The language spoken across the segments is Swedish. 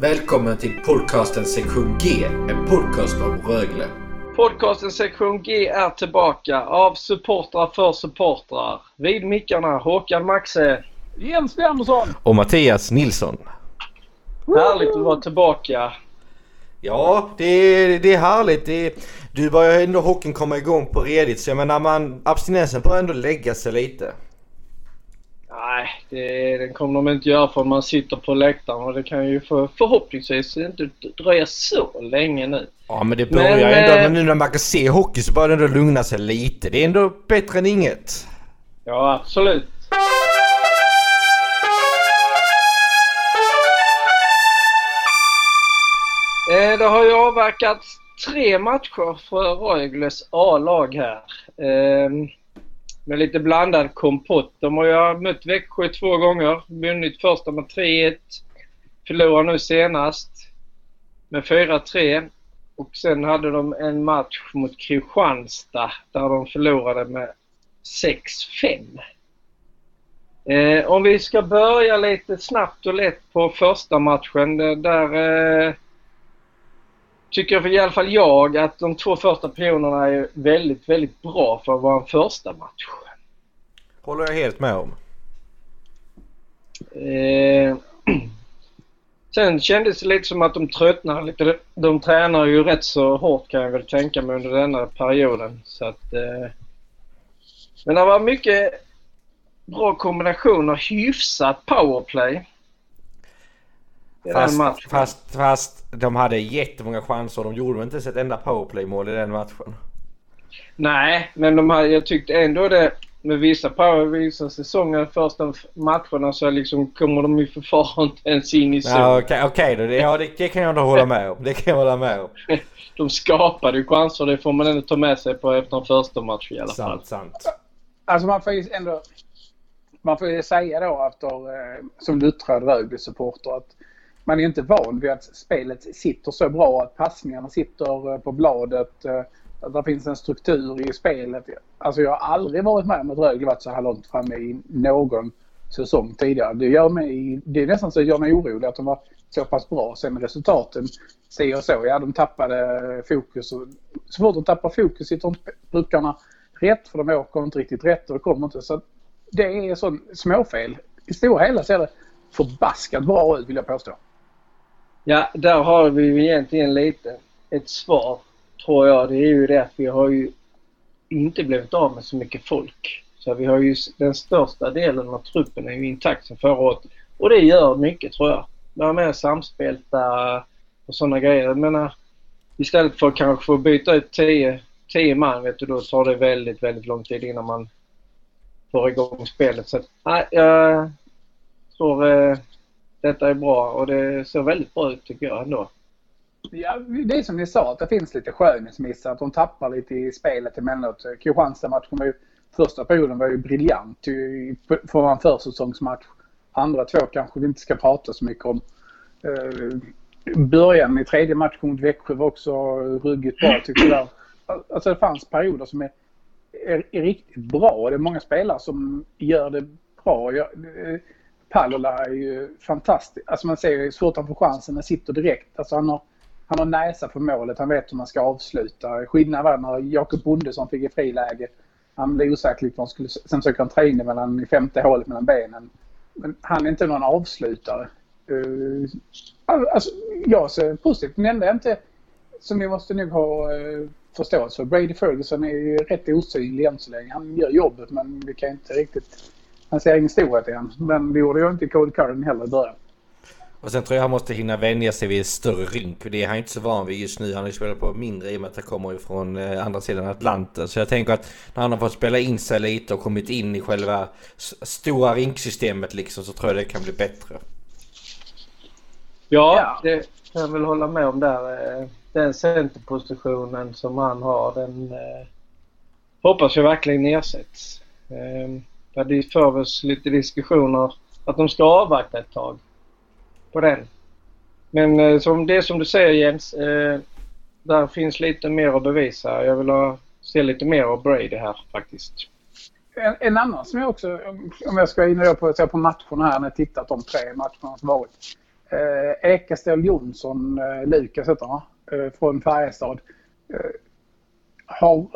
Välkommen till podcasten sektion G, en podcast om Rögle. Podcasten sektion G är tillbaka av supportrar för supportrar. Vid mickarna Håkan Maxe. Jens Andersson. Och Mattias Nilsson. Härligt att vara tillbaka. Ja, det är, det är härligt. Det är, du börjar ändå hockeyn komma igång på redigt så jag menar man, abstinensen börjar ändå lägga sig lite. Nej, det, den kommer de inte göra för man sitter på läktaren och det kan ju för, förhoppningsvis inte dröja så länge nu. Ja men det börjar men, ändå, men nu när man kan se hockey så börjar det ändå lugna sig lite. Det är ändå bättre än inget. Ja, absolut. Eh, det har ju avverkats tre matcher för Rögles A-lag här. Med lite blandad kompott. De har ju mött Växjö två gånger. Vunnit första med 3-1. Förlorar nu senast med 4-3. Och sen hade de en match mot Kristianstad där de förlorade med 6-5. Eh, om vi ska börja lite snabbt och lätt på första matchen. Där eh, tycker i alla fall jag att de två första perioderna är väldigt, väldigt bra för att vara en första match. Håller jag helt med om. Eh, sen kändes det lite som att de tröttnade lite. De tränar ju rätt så hårt kan jag väl tänka mig under denna perioden. Så att, eh, men det var mycket bra kombinationer. Hyfsat powerplay. Fast, fast, fast de hade jättemånga chanser. De gjorde inte ett enda powerplay-mål i den matchen. Nej, men de hade, jag tyckte ändå det med vissa power, vissa säsonger, första matcherna så liksom kommer de ju för far inte ens in i zon. Ja, Okej okay, okay, det, ja, det, det, kan jag ändå hålla med om. Det kan jag hålla med om. de skapade ju chanser, det får man ändå ta med sig på efter en första match i alla sant, fall. Sant, Alltså man får ju ändå... Man får ju säga då efter, eh, som luttrad Rögle-supporter att man är inte van vid att spelet sitter så bra, att passningarna sitter eh, på bladet, eh, att det finns en struktur i spelet. Alltså jag har aldrig varit med om att Rögle varit så här långt framme i någon säsong tidigare. Det, gör mig, det är nästan så att det gör mig orolig att de var så pass bra. Sen resultaten ser och så. Ja, de tappade fokus. Och så fort de tappar fokus sitter inte brukarna rätt för de åker inte riktigt rätt och det kommer inte. Så det är sån småfel. I stora hela ser det förbaskat bra ut vill jag påstå. Ja, där har vi ju egentligen lite ett svar tror jag. Det är ju det att vi har ju inte blivit av med så mycket folk. Så vi har ju den största delen av truppen är ju intakt sen förra året. Och det gör mycket tror jag. Vara mer samspelta och sådana grejer. Jag menar, istället för att kanske få byta ut 10 man vet du, då tar det väldigt, väldigt lång tid innan man får igång spelet. Så nej, jag tror eh, detta är bra och det ser väldigt bra ut tycker jag ändå. Ja, det är som ni sa, att det finns lite skönhetsmissar. Att de tappar lite i spelet emellanåt. Kristianstad-matchen var ju... Första perioden var ju briljant för en försäsongsmatch. Andra två kanske vi inte ska prata så mycket om. Eh, början i tredje matchen mot Växjö var också ruggigt bra tyckte jag. Alltså det fanns perioder som är, är, är riktigt bra. och Det är många spelare som gör det bra. Jag, Pallola är ju fantastisk. Alltså man ser ju så fort han får chansen, han sitter direkt. Alltså han har, han har näsa för målet, han vet hur man ska avsluta. Skillnaden var när Jakob Bondesson fick ett friläge. Han blev osäker på han skulle... Sen försöker han ta in det mellan, i femte hålet mellan benen. Men han är inte någon avslutare. Uh, alltså, jag ser positivt. Den enda inte som ni måste nog ha uh, förståelse för. Brady Ferguson är ju rätt osynlig än så länge. Han gör jobbet men vi kan inte riktigt han ser ingen storhet i honom. Men det gjorde jag inte i Cole Curran heller i början. Och sen tror jag han måste hinna vänja sig vid ett större rink. Det är han inte så van vid just nu. Han har ju spelat på mindre i och med att han kommer ifrån eh, andra sidan Atlanten. Så jag tänker att när han har fått spela in sig lite och kommit in i själva stora rinksystemet liksom så tror jag det kan bli bättre. Ja, det kan jag väl hålla med om där. Eh, den centerpositionen som han har den eh, hoppas jag verkligen ersätts. Där det fördes lite diskussioner att de ska avvakta ett tag på den. Men eh, som det som du säger Jens, eh, där finns lite mer att bevisa. Jag vill ha, se lite mer av Brady här faktiskt. En, en annan som jag också, om jag ska in på, på matcherna här när jag tittat de tre matcherna som varit. Eh, Ekestål Jonsson, eh, Lukas heter han, eh, från Färjestad. Eh, har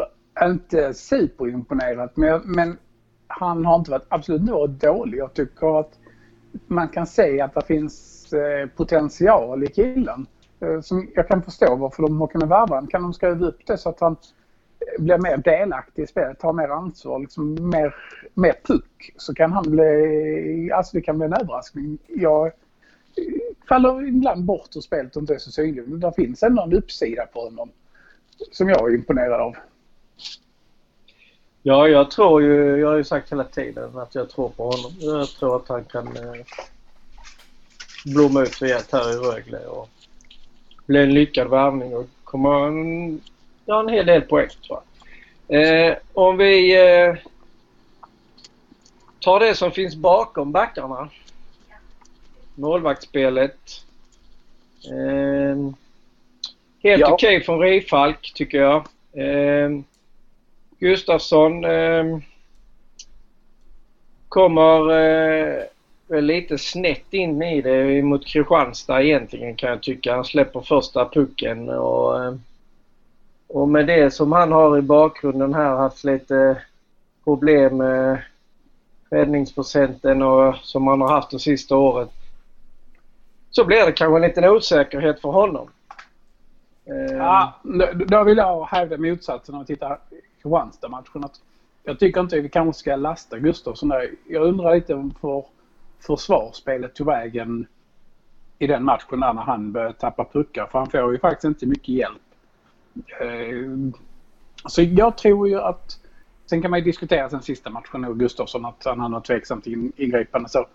inte superimponerat men, men han har inte varit absolut något dålig. Jag tycker att man kan se att det finns eh, potential i killen. Eh, som jag kan förstå varför de har kunnat värva honom. Kan de skriva upp det så att han eh, blir mer delaktig i spelet, tar mer ansvar, liksom mer, mer puck så kan han bli, alltså det kan bli en överraskning. Jag faller ibland bort ur spelet och inte är så synlig men det finns ändå en uppsida på honom som jag är imponerad av. Ja, jag tror ju, jag har ju sagt hela tiden att jag tror på honom. Jag tror att han kan eh, blomma ut rejält här i Rögle och bli en lyckad värvning och komma en, ja, en hel del poäng tror jag. Eh, om vi eh, tar det som finns bakom backarna. Målvaktsspelet. Eh, helt Ja. okej från Rifalk tycker jag. Eh, Gustafsson eh, kommer eh, väl lite snett in i det mot Kristianstad egentligen kan jag tycka. Han släpper första pucken och, eh, och med det som han har i bakgrunden här haft lite problem med räddningsprocenten och som han har haft det sista året. Så blir det kanske en liten osäkerhet för honom. Ja, då- vill jag hävda motsatsen om vi tittar Kristianstad-matchen. Jag tycker inte vi kanske ska lasta Gustafsson där. Jag undrar lite om för försvarsspelet tog vägen i den matchen där när han började tappa puckar. För han får ju faktiskt inte mycket hjälp. Eh, så jag tror ju att... Sen kan man ju diskutera sen sista matchen och Gustafsson att han har tveksamt ingripande så.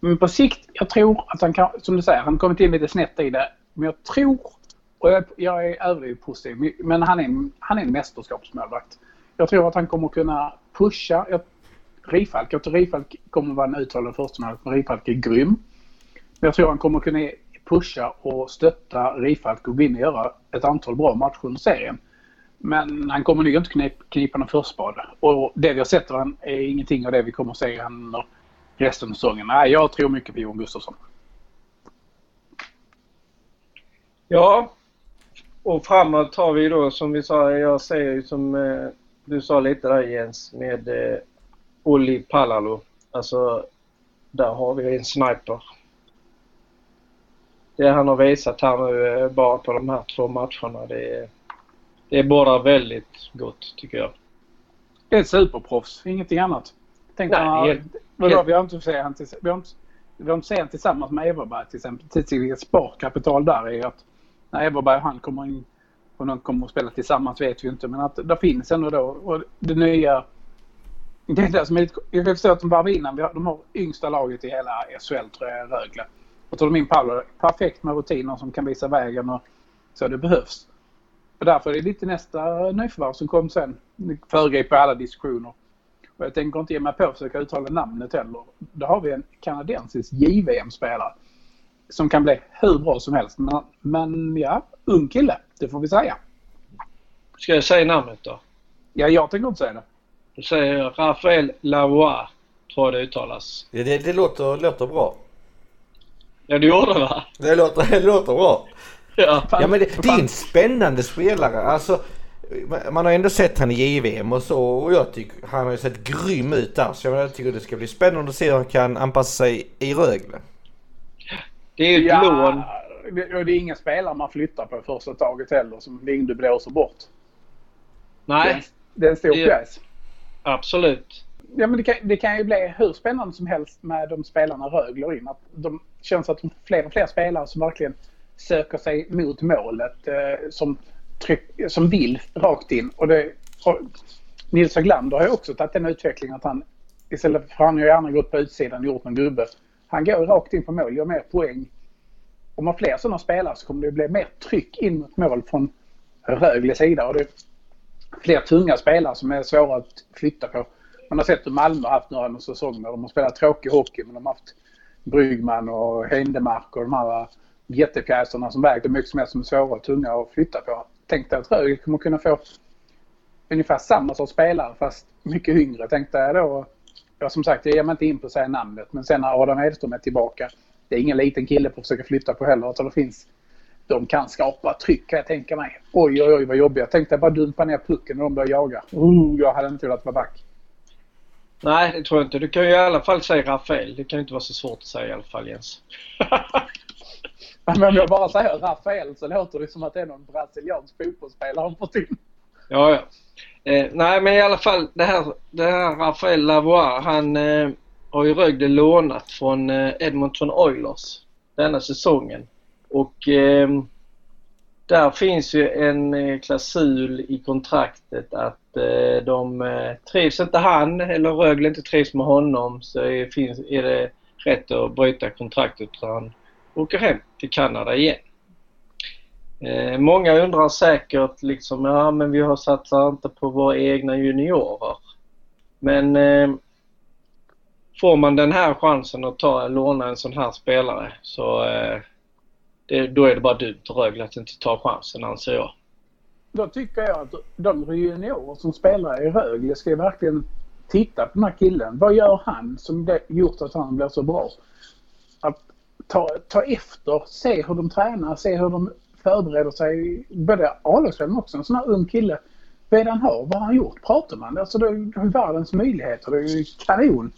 Men på sikt, jag tror att han kan, som du säger, han kommit in lite snett i det. Men jag tror, och jag, jag är överdrivet positiv, men han är, han är en mästerskapsmålvakt. Jag tror att han kommer kunna pusha. Jag, Rifalk, jag tror Rifalk kommer vara en uttalad förstemålvakt, men Rifalk är grym. Men jag tror han kommer kunna pusha och stötta Rifalk och gå in och göra ett antal bra matcher under serien. Men han kommer nog inte kunna knipa någon förspade. Och det vi har sett av han är ingenting av det vi kommer att se han under resten av säsongen. Nej, jag tror mycket på Johan Gustafsson. Ja, och framåt har vi då som vi sa, jag säger ju som eh, du sa lite där Jens med eh, Olli Palalo. Alltså, där har vi en sniper. Det han har visat här nu eh, bara på de här två matcherna, det är, det är bara väldigt gott tycker jag. Det är ett superproffs, ingenting annat. Tänk Nej, Nej, helt- vadå, helt- vi har inte sett han tillsammans med Everberg till exempel. Vilket sparkapital där är att när Everberg och han kommer in och de kommer att spela tillsammans vet vi inte. Men att det finns ändå då. Och det nya... Det är det som är lite, jag kan förstå att de varvar innan. Vi har, de har yngsta laget i hela SHL tror jag, Rögle. Och tar de in Paolo perfekt med rutiner som kan visa vägen och så det behövs. Och därför är det lite nästa nyförvärv som kom sen. Föregriper alla diskussioner. Och jag tänker inte ge mig på att försöka uttala namnet heller. Då har vi en kanadensisk JVM-spelare. Som kan bli hur bra som helst. Men, men ja, ung kille. Det får vi säga. Ska jag säga namnet då? Ja, jag tänker inte säga det. Du säger Rafael Lavoie, tror jag det uttalas. Det, det, det låter, låter bra. Ja, du gjorde det va? Det låter, det låter bra. Ja. Ja men det, det är en spännande spelare. Alltså, man- man har ändå sett han i JVM och så och jag tycker han har ju sett grym ut där. Så jag tycker det ska bli spännande att se hur han kan anpassa sig i Rögle. Det är ju ett lån. det, det är inga spelare man flyttar på första taget heller som Lindby blåser bort. Nej, det är en stor pjäs. absolut. Ja, men det kan, det kan ju bli hur spännande som helst med de spelarna Rögle in. Att de känns att de fler och fler spelare som verkligen söker sig mot målet. Eh, som, tryck, som vill rakt in. Och det, och Nils Höglander har ju också tagit den utvecklingen att han istället för han har ju gärna gått på utsidan och gjort en gubbe. Han går rakt in på mål, gör mer poäng. Om man har fler sådana spelare så kommer det bli mer tryck in mot mål från Rögles sida. Och det är fler tunga spelare som är svåra att flytta på. Man har sett hur Malmö har haft några säsonger. De har spelat tråkig hockey men de har haft Brygman och Händemark och de här jättepjäserna som vägde mycket som som är svåra och tunga att flytta på. Tänkte att Rögle kommer kunna få ungefär samma sorts spelare fast mycket yngre tänkte jag då. Ja, som sagt, jag ger mig inte in på att säga namnet men sen när Adam Edström är tillbaka det är ingen liten kille på att försöka flytta på heller. Utan det finns, de kan skapa tryck kan jag tänka mig. Oj, oj, oj vad jobbigt. Jag tänkte bara dumpa ner pucken när de börjar jaga. Uh, jag hade inte velat vara back. Nej, det tror jag inte. Du kan ju i alla fall säga Rafael. Det kan inte vara så svårt att säga i alla fall Jens. Men om jag bara säger Rafael så låter det som att det är någon brasiliansk fotbollsspelare han fått in. Ja, ja. Eh, nej, men i alla fall det här, det här Rafael Lavois, han eh, har ju Rögle lånat från eh, Edmonton Oilers denna säsongen. Och eh, där finns ju en eh, klausul i kontraktet att eh, de eh, trivs inte han eller Rögle inte trivs med honom så är, finns, är det rätt att bryta kontraktet utan han åker hem till Kanada igen. Eh, många undrar säkert liksom, ja men vi har satsat inte på våra egna juniorer. Men eh, får man den här chansen att ta, låna en sån här spelare så eh, det, då är det bara dumt och Rögle att inte ta chansen anser jag. Då tycker jag att de juniorer som spelar i Rögle ska verkligen titta på den här killen. Vad gör han som det gjort att han blir så bra? Att ta, ta efter, se hur de tränar, se hur de förbereder sig. Både A-lagsspelaren också, en sån här ung kille. Vad han har? Vad har han gjort? Pratar man? Alltså det är världens möjligheter. Det är ju kanon.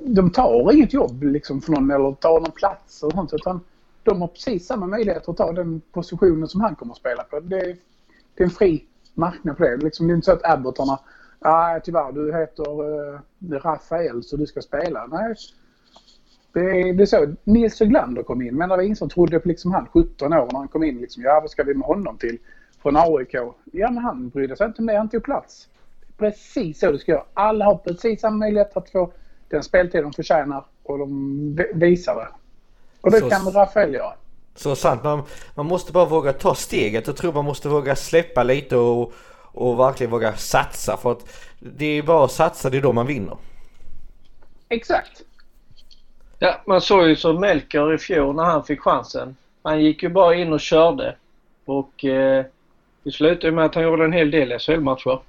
De tar inget jobb liksom för någon eller tar någon plats och sånt utan de har precis samma möjligheter att ta den positionen som han kommer att spela på. Det är, det är en fri marknad på det. Liksom, det är inte så att Abbotarna Nej, ah, tyvärr du heter uh, Rafael så du ska spela. Nej, det är, det är så. Nils Höglander kom in men det var ingen som trodde på liksom han 17 år när han kom in. Liksom, ja, vad ska vi med honom till? Från AIK. Ja, men han brydde sig inte om det. Han tog plats. Precis så det ska göra. Alla har precis samma möjlighet att få den speltid de förtjänar och de visar det. Och det så, kan Rafael göra. Så sant. Man, man måste bara våga ta steget. Jag tror man måste våga släppa lite och, och verkligen våga satsa. För att det är bara att satsa, det är då man vinner. Exakt. Ja, man såg ju som Melker i fjol när han fick chansen. Han gick ju bara in och körde. Och eh, det slutade med att han gjorde en hel del SHL-matcher.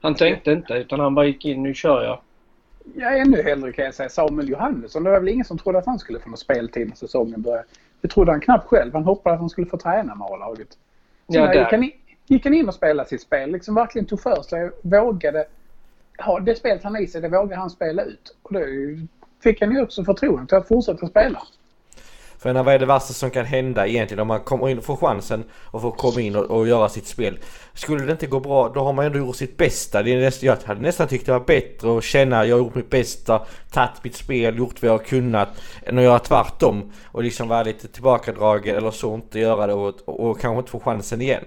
Han tänkte inte utan han bara gick in, nu kör jag. Ja, ännu hellre kan jag säga Samuel Johannesson. Det var väl ingen som trodde att han skulle få någon speltid när säsongen började. Det trodde han knappt själv. Han hoppades att han skulle få träna med A-laget. Ja, gick, han in, gick han in och spelade sitt spel. Liksom verkligen tog för sig. Vågade ha det spelet han i sig, det vågade han spela ut. Och det fick han ju också förtroende till att fortsätta spela. För vad är det värsta som kan hända egentligen om man kommer in och får chansen och får komma in och, och göra sitt spel. Skulle det inte gå bra då har man ändå gjort sitt bästa. Det är näst, jag hade nästan tyckt det var bättre att känna att jag har gjort mitt bästa, tagit mitt spel, gjort vad jag har kunnat. Än att göra tvärtom och liksom vara lite tillbakadragen eller så inte göra det och, och, och kanske inte få chansen igen.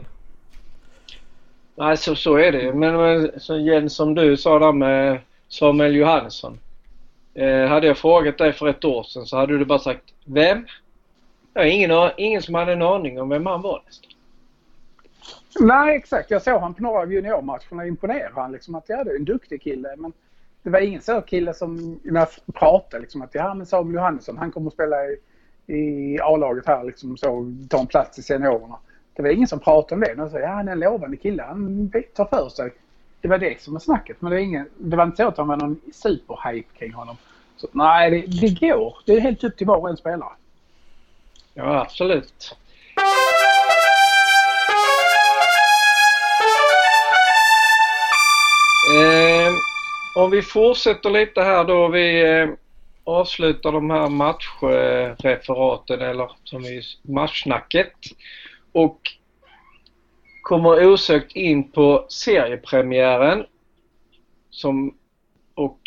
Nej så, så är det Men, men så Jens som du sa där med Samuel Johansson. Eh, hade jag frågat dig för ett år sedan så hade du bara sagt Vem? Jag har ingen, ingen som hade en aning om vem han var nästan. Nej exakt. Jag såg honom på några av juniormatcherna och imponerade han liksom att ja det är en duktig kille. Men det var ingen sån kille som när jag pratade liksom att ja men Samuel Johannesson han kommer att spela i, i A-laget här liksom så ta en plats i seniorerna. Det var ingen som pratade om det. De sa ja han är en lovande kille. Han tar för sig. Det var det som var snacket. Men det var, ingen, det var inte så att han var någon superhype kring honom. Så, nej, det, det går. Det är helt upp till var och en spelare. Ja, absolut. Eh, om vi fortsätter lite här då. Vi eh, avslutar de här matchreferaten eller som i matchsnacket. Och kommer osökt in på seriepremiären. Som, och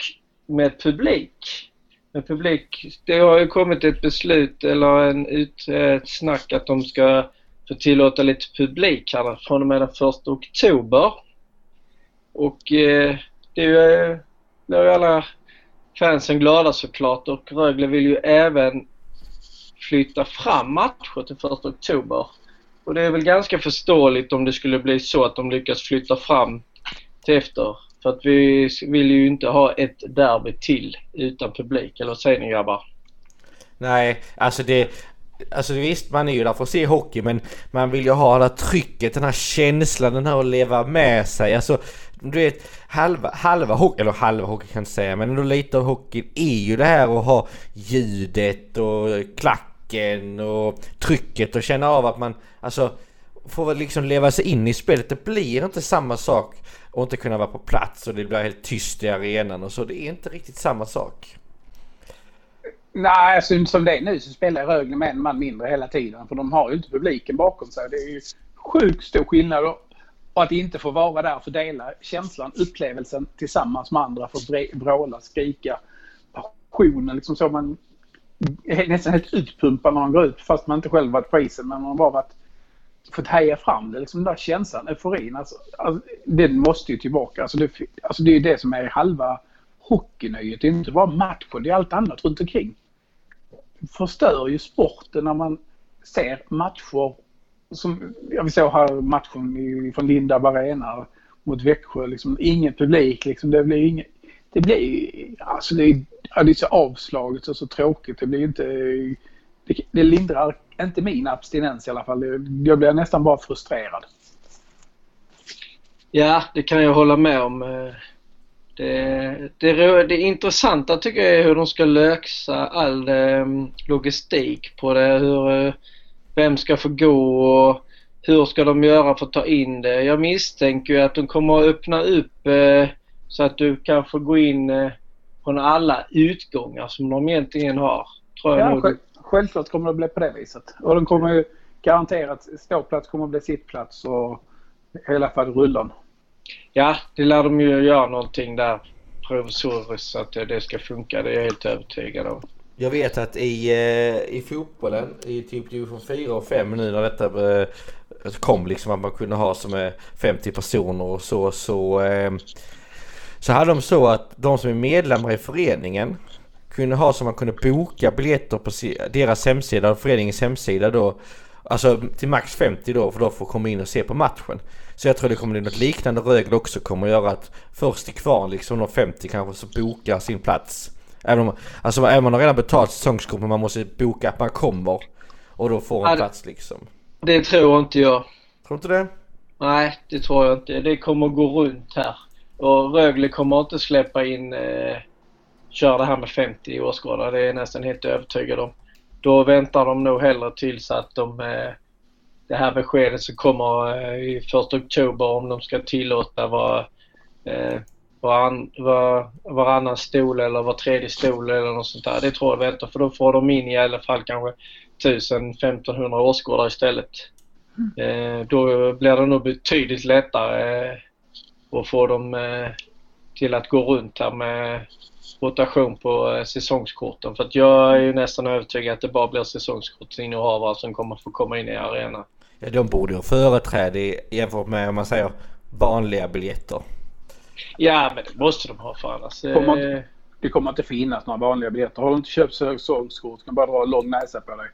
med publik med publik. Det har ju kommit ett beslut eller en ut, ett snack att de ska få tillåta lite publik här från och med den 1 oktober. Och eh, det är ju, blir ju alla fansen glada såklart och Rögle vill ju även flytta fram matcher till 1 oktober. Och det är väl ganska förståeligt om det skulle bli så att de lyckas flytta fram till efter för att vi vill ju inte ha ett derby till utan publik. Eller vad säger ni grabbar? Nej, alltså det... Alltså visst, man är ju där för att se hockey men man vill ju ha det här trycket, den här känslan, den här att leva med sig. Alltså, du vet, halva, halva hockey, eller halva hockey kan jag inte säga, men ändå lite av hockeyn är ju det här att ha ljudet och klacken och trycket och känna av att man, alltså, får liksom leva sig in i spelet. Det blir inte samma sak och inte kunna vara på plats och det blir helt tyst i arenan och så. Det är inte riktigt samma sak. Nej, alltså, som det är nu så spelar Rögle med en man mindre hela tiden. För de har ju inte publiken bakom sig. Det är ju sjukt stor skillnad. Och att inte få vara där för dela känslan, upplevelsen tillsammans med andra. För att vråla, skrika, passionen. Liksom så man nästan helt utpumpad när man går ut fast man inte själv varit på isen. Men man har bara varit, fått heja fram det. Liksom den där känslan, euforin. Alltså, alltså, den måste ju tillbaka. Alltså det, alltså det är ju det som är halva hockeynöjet. Det är inte bara matchen, det är allt annat runt omkring. Det förstör ju sporten när man ser matcher som, ja, vi såg här matchen från Linda Arena mot Växjö. Liksom, ingen publik. Liksom, det blir inget, det blir, alltså det är, ja, det är så avslaget och så tråkigt. Det blir inte, det, det lindrar inte min abstinens i alla fall. Jag blir nästan bara frustrerad. Ja, det kan jag hålla med om. Det, det, det intressanta tycker jag är hur de ska lösa all ehm, logistik på det. Hur, eh, vem ska få gå och hur ska de göra för att ta in det? Jag misstänker ju att de kommer att öppna upp eh, så att du kan få gå in eh, från alla utgångar som de egentligen har. Tror jag ja, själv, självklart kommer det att bli på det viset. Och de kommer ju garanterat, ståplats kommer att bli sittplats och hela faderullan. Ja, det lär de ju göra någonting där provisoriskt så att det ska funka. Det är jag helt övertygad om. Jag vet att i, eh, i fotbollen, i typ division 4 och 5 nu när detta eh, kom liksom att man kunde ha som 50 personer och så, så, eh, så hade de så att de som är medlemmar i föreningen kunde ha så man kunde boka biljetter på deras hemsida, föreningens hemsida då. Alltså till max 50 då för då får komma in och se på matchen. Så jag tror det kommer bli något liknande Rögle också kommer att göra att först till kvarn liksom de 50 kanske så bokar sin plats. Även om, alltså även om man har redan betalt säsongskort men man måste boka att man kommer. Och då får en ja, plats liksom. Det tror inte jag. Tror inte det? Nej, det tror jag inte. Det kommer gå runt här. Och Rögle kommer inte släppa in, eh, köra det här med 50 åskådare. Det är jag nästan helt övertygad om. Då väntar de nog hellre tills att de, eh, det här beskedet som kommer eh, i 1 oktober om de ska tillåta vad eh, varann, var, varannan stol eller var tredje stol eller något sånt där. Det tror jag väntar för då får de in i alla fall kanske 1000-1500 åskådare istället. Mm. Eh, då blir det nog betydligt lättare eh, att få dem eh, till att gå runt här med rotation på eh, säsongskorten. För att jag är ju nästan övertygad att det bara blir säsongskortsinnehavare som kommer få komma in i arenan. Ja, de borde ju ha företräde jämfört med om man säger vanliga biljetter. Ja, men det måste de ha för annars. Kommer inte, det kommer inte finnas några vanliga biljetter. Har du inte köpt säsongskort kan bara dra en lång näsa på dig.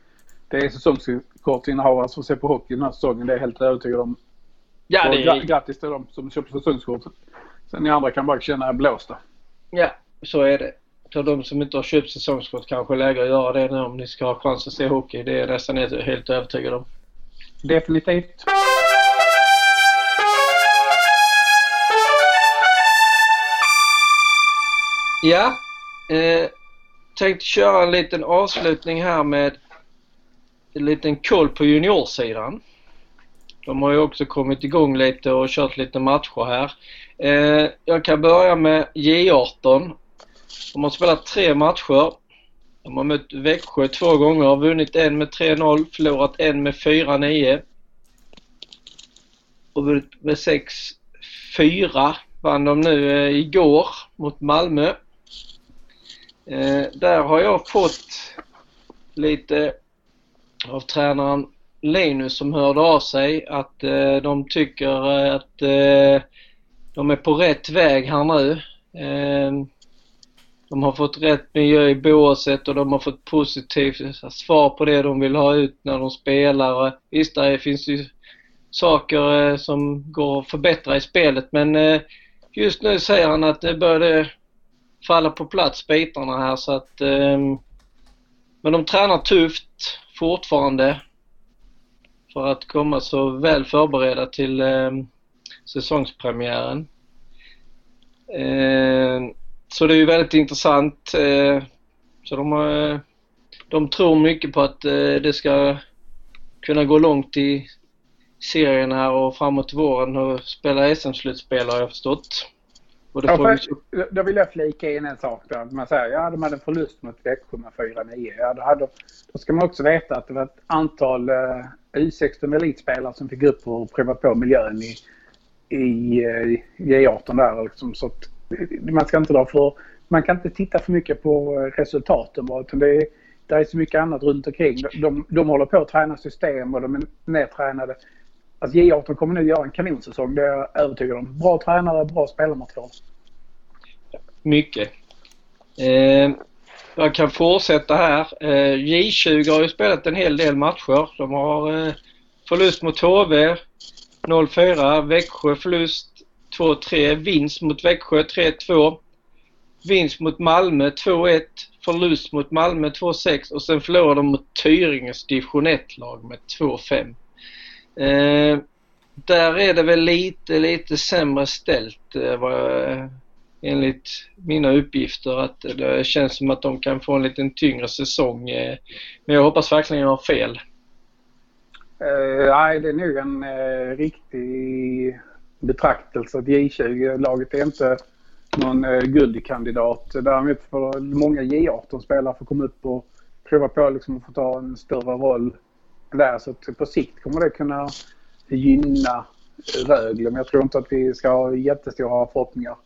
Det är säsongskortinnehavare som ser på hockey den här säsongen. Det är helt övertygad om. Ja, det är... Grattis till dem som köper säsongskort. Sen ni andra kan bara känna er blåsta. Ja, så är det. Så de som inte har köpt säsongskort kanske är läge att göra det nu om ni ska ha chans att se hockey. Det är jag nästan helt övertygad om. Definitivt. Ja, eh, tänkte köra en liten avslutning här med en liten koll på juniorsidan. De har ju också kommit igång lite och kört lite matcher här. Eh, jag kan börja med J18. De har spelat tre matcher. De har mött Växjö två gånger, vunnit en med 3-0, förlorat en med 4-9. Och vunnit med 6-4 vann de nu eh, igår mot Malmö. Eh, där har jag fått lite av tränaren Linus som hörde av sig att eh, de tycker eh, att eh, de är på rätt väg här nu. Eh, de har fått rätt miljö i båset och de har fått positivt svar på det de vill ha ut när de spelar. Visst, det finns ju saker eh, som går att förbättra i spelet men eh, just nu säger han att det började falla på plats bitarna här så att... Men de tränar tufft, fortfarande för att komma så väl förberedda till eh, säsongspremiären. Eh, så det är ju väldigt intressant. Eh, så de, har, eh, de tror mycket på att eh, det ska kunna gå långt i serien här och framåt våren och spela SM-slutspel har jag förstått. Ja, vi... då vill jag flika in en sak där. Man säger ja, de hade en förlust mot Växjö med 4-9. Ja, då, hade, då ska man också veta att det var ett antal uh, U16 elitspelare som fick upp och pröva på miljön i, i uh, J18 där. Liksom, så att, man ska inte dra för... Man kan inte titta för mycket på resultaten bara, utan det är, det är så mycket annat runt omkring. De, de, de håller på att träna system och de är nedtränade. Alltså J18 kommer nu göra en kanonsäsong, det är jag övertygad om. Bra tränare, bra spelarmaterial. Mycket. Eh, jag kan fortsätta här. Eh, J20 har ju spelat en hel del matcher. De har eh, förlust mot HV 0-4, Växjö förlust 2-3, vinst mot Växjö 3-2, vinst mot Malmö 2-1, förlust mot Malmö 2-6 och sen förlorade de mot Tyringes division 1-lag med 2-5. Eh, där är det väl lite, lite sämre ställt eh, vad, eh, enligt mina uppgifter. Att det känns som att de kan få en lite tyngre säsong. Eh, men jag hoppas verkligen jag har fel. Uh, nej, det är nog en uh, riktig betraktelse att J20-laget är inte någon uh, guldkandidat. Däremot får många J18-spelare få komma upp och prova på liksom, att få ta en större roll där. Så att på sikt kommer det kunna gynna Rögle. Men jag tror inte att vi ska ha jättestora förhoppningar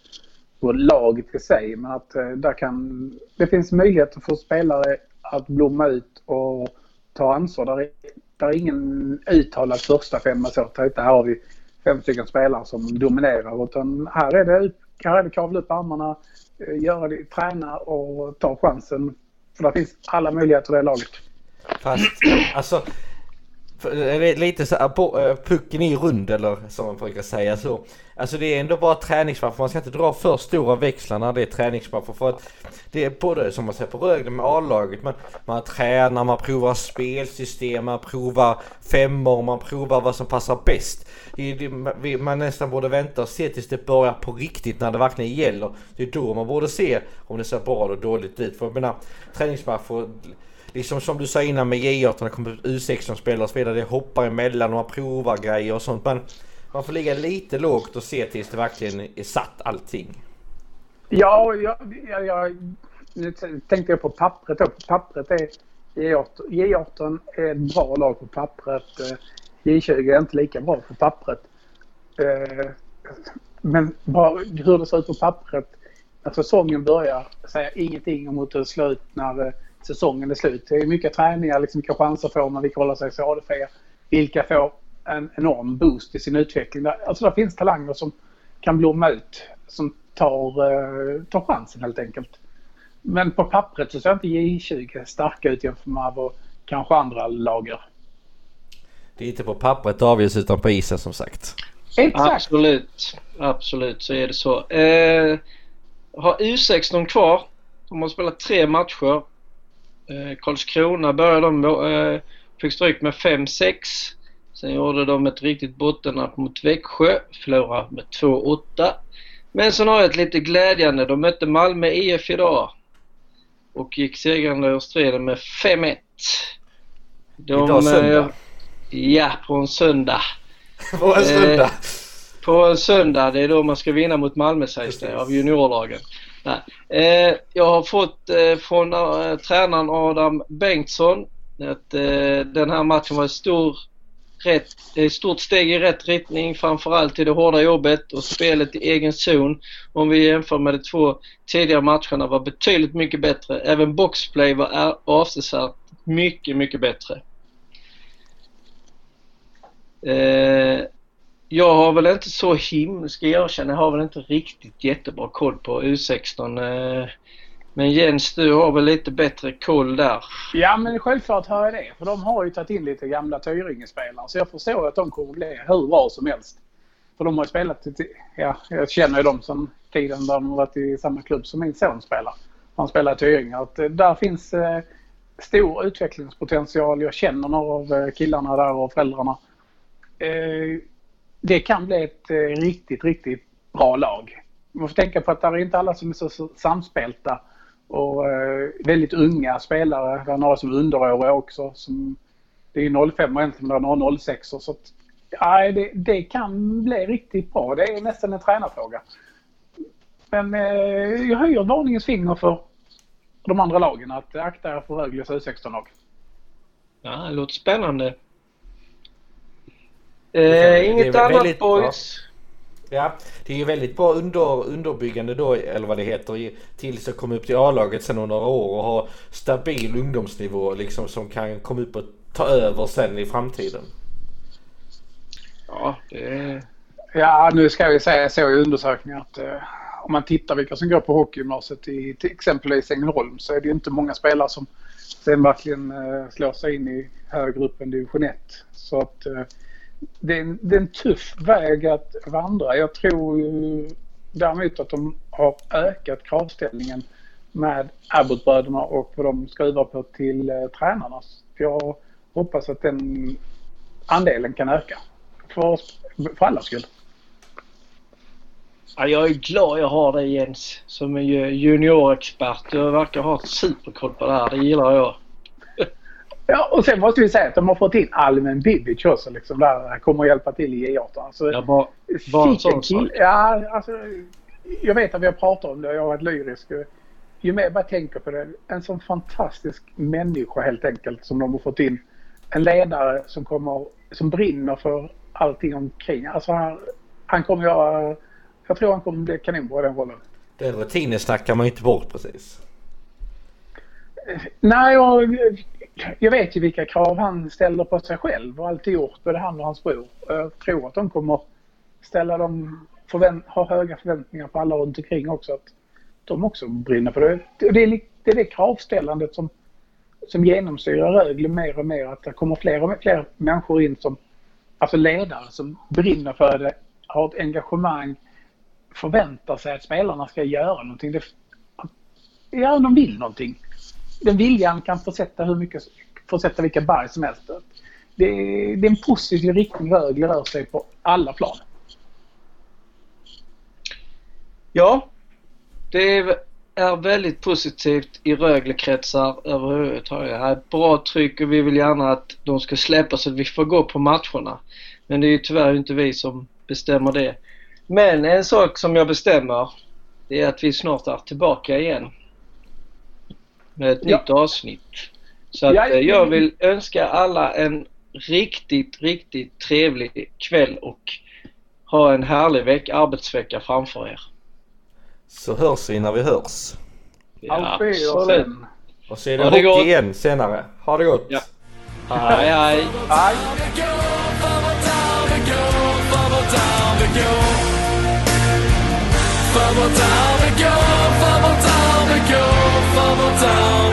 på laget i sig. Men att eh, där kan, det finns möjligheter för spelare att blomma ut och ta ansvar. Där är, där är ingen uttalad första femma så. Här har vi fem stycken spelare som dominerar. Utan här är det, här är det kavla upp armarna, eh, göra det, träna och ta chansen. För det finns alla möjligheter i det laget. Fast alltså Eh, lite så här, eh, pucken i rund eller som man brukar säga så. Alltså det är ändå bara träningsmatcher. Man ska inte dra för stora växlar när det är träningsmatcher. För att det är både som man säger på Rögle med A-laget. Man, man tränar, man provar spelsystem, man provar femmor, man provar vad som passar bäst. Man nästan borde vänta och se tills det börjar på riktigt när det verkligen gäller. Det är då man borde se om det ser bra eller dåligt ut. För jag menar träningsmatcher liksom som du sa innan med J18 det kommer U16-spelare och så vidare. Det hoppar emellan och man provar grejer och sånt. Men man får ligga lite lågt och se tills det verkligen är satt allting. Ja, jag, jag, jag nu tänkte jag på pappret då. På pappret är J18, J18 är ett bra lag på pappret. Eh, J20 är inte lika bra på pappret. Eh, men bara hur det ser ut på pappret när säsongen börjar säger ingenting om hur det slutar. ut när eh, säsongen är slut. Det är mycket träningar, liksom vilka chanser får man, vilka håller sig skadefria, vilka får en enorm boost i sin utveckling. Alltså det finns talanger som kan blomma ut, som tar, uh, tar chansen helt enkelt. Men på pappret så ser inte J20 starka ut jämfört med vad kanske andra lager. Det är inte på pappret det avgörs utan på isen som sagt. Exakt. Absolut, absolut så är det så. Eh, har U16 kvar. De har spelat tre matcher. Eh, Karlskrona började de, eh, fick stryk med 5-6. Sen gjorde de ett riktigt bottennapp mot Växjö, förlorade med 2-8. Men sen har jag ett lite glädjande. De mötte Malmö IF idag och gick segrande ur striden med 5-1. De, idag söndag? Eh, ja, på en söndag. på en söndag? På söndag, det är då man ska vinna mot Malmö sägs det av juniorlagen. Nej. Eh, jag har fått eh, från eh, tränaren Adam Bengtsson att den här matchen var ett stor, rätt, stort steg i rätt riktning framförallt i det hårda jobbet och spelet i egen zon. Om vi jämför med de två tidigare matcherna var betydligt mycket bättre. Även boxplay var avsevärt mycket, mycket bättre. Eh, jag har väl inte så himla, ska jag erkänna, jag har väl inte riktigt jättebra koll på U16. Eh, men Jens, du har väl lite bättre koll där? Ja, men självklart har jag det. För de har ju tagit in lite gamla Tyringe-spelare. Så jag förstår att de kommer bli hur bra som helst. För de har ju spelat, ja, jag känner ju dem som tiden där de har varit i samma klubb som min son spelar. Han spelar i Tyringe. Att eh, där finns, eh, stor utvecklingspotential. Jag känner några av eh, killarna där och föräldrarna. Eh, det kan bli ett eh, riktigt, riktigt bra lag. Man får tänka på att det är inte alla som är så samspelta och eh, väldigt unga spelare. Det är några som är underåriga också. Som, det är 05 egentligen, är några 06 så att, ja, det, det, kan bli riktigt bra. Det är nästan en tränarfråga. Men eh, jag höjer varningens finger för de andra lagen att akta er för Rögles U16-lag. Ja, det låter spännande. Eh, inget annat väldigt, boys? Ja, det är ju väldigt bra under, underbyggande då, eller vad det heter, tills jag kommer upp till A-laget sen några år och ha stabil ungdomsnivå liksom som kan komma upp och ta över sen i framtiden. Ja, det... Ja, nu ska vi säga så i undersökningar att eh, om man tittar vilka som går på hockeygymnasiet i till exempelvis Ängelholm så är det inte många spelare som sen verkligen eh, slår sig in i högre upp än division 1. Så att eh, det är, en, det är en tuff väg att vandra. Jag tror däremot att de har ökat kravställningen med Abbottbröderna och vad de skruvar på till eh, tränarna. Jag hoppas att den andelen kan öka. För, för allas skull. Ja, jag är glad jag har dig Jens som är juniorexpert. Du verkar ha superkoll på det här. Det gillar jag. Ja, och sen måste vi säga att de har fått in Almen Bibic också. Liksom, där kommer att hjälpa till i J18. Alltså, ja, bara, bara en sån sak. Ja, alltså, jag vet att vi har pratat om det. Jag har varit lyrisk. Ju mer jag bara tänker på det. En sån fantastisk människa helt enkelt som de har fått in. En ledare som kommer, som brinner för allting omkring. Alltså han, han kommer göra jag tror han kommer bli kanonbra i den rollen. Den rutinen snackar man ju inte bort precis. Nej, jag, eh, jag vet ju vilka krav han ställer på sig själv och alltid gjort, både han och hans bror. Jag tror att de kommer ställa dem, förvänt, ha höga förväntningar på alla runt omkring också. Att de också brinner för det. Det är det, är det kravställandet som, som genomsyrar Rögle mer och mer. Att det kommer fler och fler människor in som, alltså ledare som brinner för det, har ett engagemang förväntar sig att spelarna ska göra någonting. Det, ja, de vill någonting. Den viljan kan försätta hur mycket, försätta vilka berg som helst. Det, det är en positiv riktning Rögle rör sig på alla plan. Ja, det är väldigt positivt i Rögle-kretsar överhuvudtaget. Bra tryck och vi vill gärna att de ska släppa så att vi får gå på matcherna. Men det är ju tyvärr inte vi som bestämmer det. Men en sak som jag bestämmer det är att vi snart är tillbaka igen. Med ett ja. nytt avsnitt. Så att ja, eh, jag vill önska alla en riktigt, riktigt trevlig kväll och ha en härlig veck, arbetsvecka framför er. Så hörs vi när vi hörs. Ja, absolut. Och så är det, det hockey igen senare. Ha det gott! Ja. Hej hej! hej. Double down fumble down.